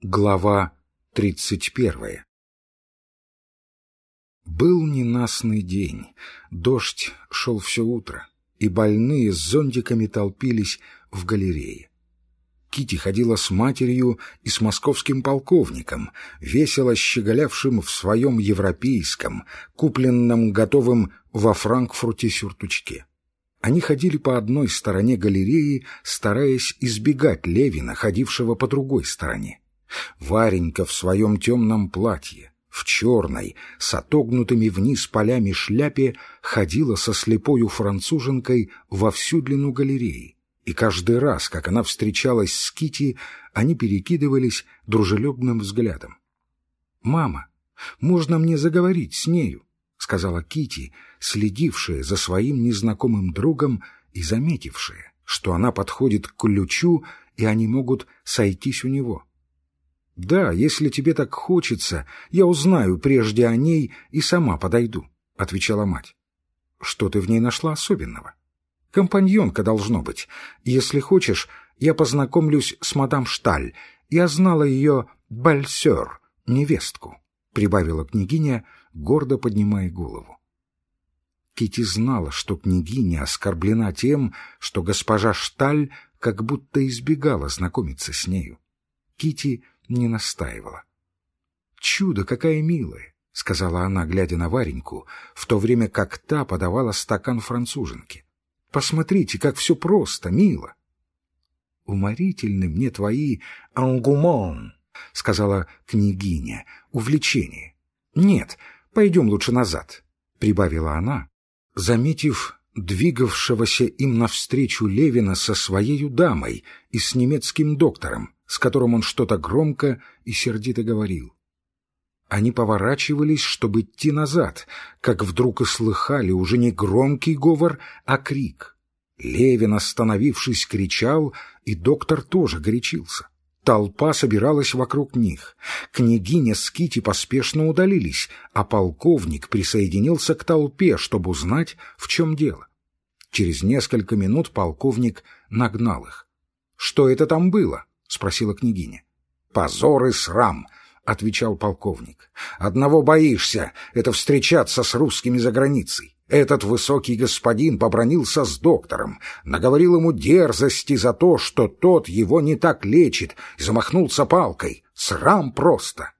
Глава тридцать первая Был ненастный день, дождь шел все утро, и больные с зонтиками толпились в галерее. Кити ходила с матерью и с московским полковником, весело щеголявшим в своем европейском, купленном готовым во Франкфурте сюртучке. Они ходили по одной стороне галереи, стараясь избегать Левина, ходившего по другой стороне. Варенька в своем темном платье, в черной, с отогнутыми вниз полями шляпе, ходила со слепою француженкой во всю длину галереи. И каждый раз, как она встречалась с Кити, они перекидывались дружелюбным взглядом. «Мама, можно мне заговорить с нею?» — сказала Кити, следившая за своим незнакомым другом и заметившая, что она подходит к ключу, и они могут сойтись у него. «Да, если тебе так хочется, я узнаю прежде о ней и сама подойду», — отвечала мать. «Что ты в ней нашла особенного?» «Компаньонка должно быть. Если хочешь, я познакомлюсь с мадам Шталь. Я знала ее бальсер, невестку», — прибавила княгиня, гордо поднимая голову. Кити знала, что княгиня оскорблена тем, что госпожа Шталь как будто избегала знакомиться с нею. Кити не настаивала. «Чудо, какая милая!» — сказала она, глядя на Вареньку, в то время как та подавала стакан француженки. «Посмотрите, как все просто, мило!» «Уморительны мне твои ангумон», — сказала княгиня, — «увлечение». «Нет, пойдем лучше назад», — прибавила она, заметив двигавшегося им навстречу Левина со своей дамой и с немецким доктором, с которым он что-то громко и сердито говорил. Они поворачивались, чтобы идти назад, как вдруг и слыхали уже не громкий говор, а крик. Левин, остановившись, кричал, и доктор тоже горячился. Толпа собиралась вокруг них. Княгиня с Кити поспешно удалились, а полковник присоединился к толпе, чтобы узнать, в чем дело. Через несколько минут полковник нагнал их. «Что это там было?» — спросила княгиня. «Позор и срам!» — отвечал полковник. «Одного боишься — это встречаться с русскими за границей. Этот высокий господин побронился с доктором, наговорил ему дерзости за то, что тот его не так лечит, замахнулся палкой. Срам просто!»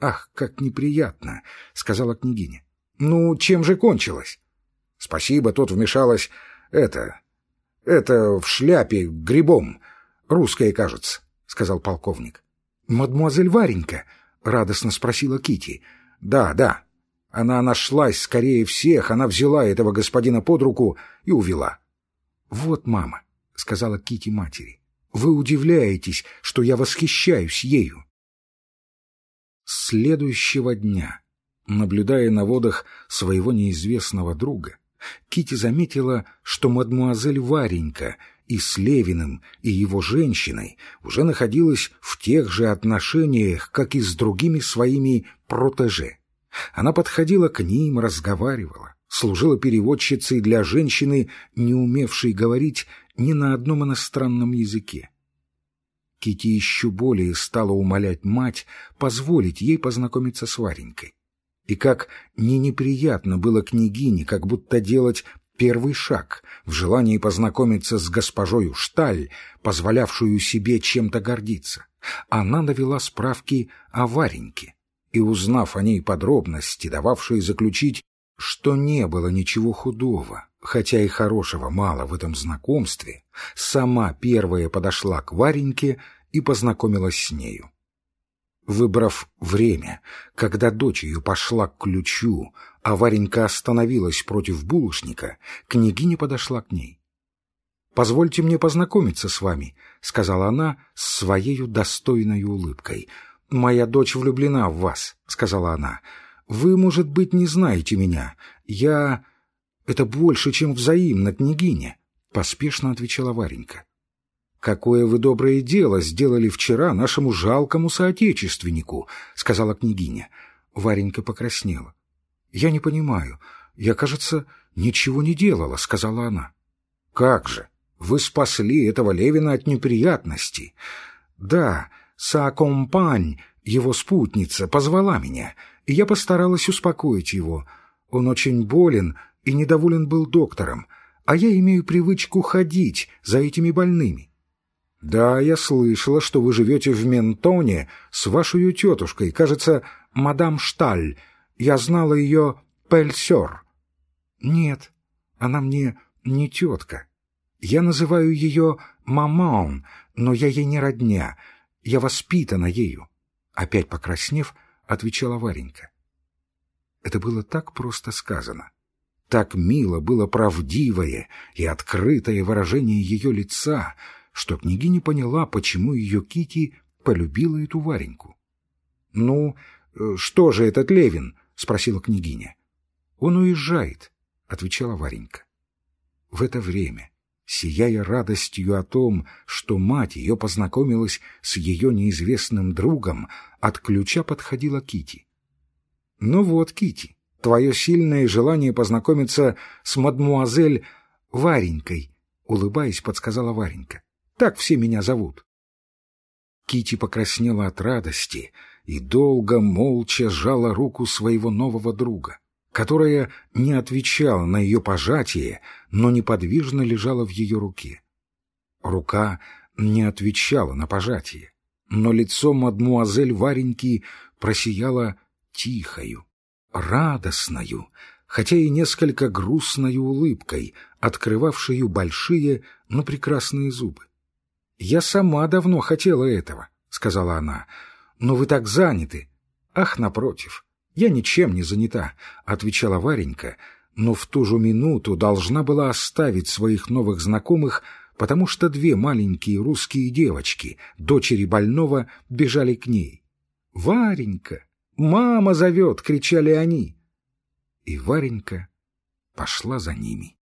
«Ах, как неприятно!» — сказала княгиня. «Ну, чем же кончилось?» «Спасибо, тут вмешалась это... это в шляпе грибом». Русская, кажется, — сказал полковник. — Мадемуазель Варенька? — радостно спросила Кити. Да, да. Она нашлась скорее всех, она взяла этого господина под руку и увела. — Вот, мама, — сказала Кити матери, — вы удивляетесь, что я восхищаюсь ею. следующего дня, наблюдая на водах своего неизвестного друга, Кити заметила, что мадмуазель Варенька и с Левиным, и его женщиной уже находилась в тех же отношениях, как и с другими своими протеже. Она подходила к ним, разговаривала, служила переводчицей для женщины, не умевшей говорить ни на одном иностранном языке. Кити еще более стала умолять мать позволить ей познакомиться с Варенькой. И как не неприятно было княгине, как будто делать первый шаг в желании познакомиться с госпожою Шталь, позволявшую себе чем-то гордиться. Она навела справки о Вареньке и, узнав о ней подробности, дававшие заключить, что не было ничего худого, хотя и хорошего мало в этом знакомстве, сама первая подошла к Вареньке и познакомилась с нею. Выбрав время, когда дочь ее пошла к ключу, а Варенька остановилась против булочника, княгиня подошла к ней. «Позвольте мне познакомиться с вами», — сказала она с своей достойной улыбкой. «Моя дочь влюблена в вас», — сказала она. «Вы, может быть, не знаете меня. Я... Это больше, чем взаимно, княгиня», — поспешно отвечала Варенька. «Какое вы доброе дело сделали вчера нашему жалкому соотечественнику», — сказала княгиня. Варенька покраснела. «Я не понимаю. Я, кажется, ничего не делала», — сказала она. «Как же? Вы спасли этого Левина от неприятностей». «Да, Саакомпань, его спутница, позвала меня, и я постаралась успокоить его. Он очень болен и недоволен был доктором, а я имею привычку ходить за этими больными. «Да, я слышала, что вы живете в Ментоне с вашей тетушкой, кажется, мадам Шталь. Я знала ее Пельсер». «Нет, она мне не тетка. Я называю ее маман, но я ей не родня. Я воспитана ею». Опять покраснев, отвечала Варенька. Это было так просто сказано. Так мило было правдивое и открытое выражение ее лица — что княгиня поняла, почему ее Кити полюбила эту Вареньку. — Ну, э, что же этот Левин? — спросила княгиня. — Он уезжает, — отвечала Варенька. В это время, сияя радостью о том, что мать ее познакомилась с ее неизвестным другом, от ключа подходила Кити. Ну вот, Кити, твое сильное желание познакомиться с мадмуазель Варенькой, — улыбаясь, подсказала Варенька. Так все меня зовут. Кити покраснела от радости и долго молча сжала руку своего нового друга, которая не отвечала на ее пожатие, но неподвижно лежала в ее руке. Рука не отвечала на пожатие, но лицо мадмуазель Вареньки просияло тихою, радостною, хотя и несколько грустной улыбкой, открывавшую большие, но прекрасные зубы. «Я сама давно хотела этого», — сказала она. «Но вы так заняты». «Ах, напротив, я ничем не занята», — отвечала Варенька, но в ту же минуту должна была оставить своих новых знакомых, потому что две маленькие русские девочки, дочери больного, бежали к ней. «Варенька! Мама зовет!» — кричали они. И Варенька пошла за ними.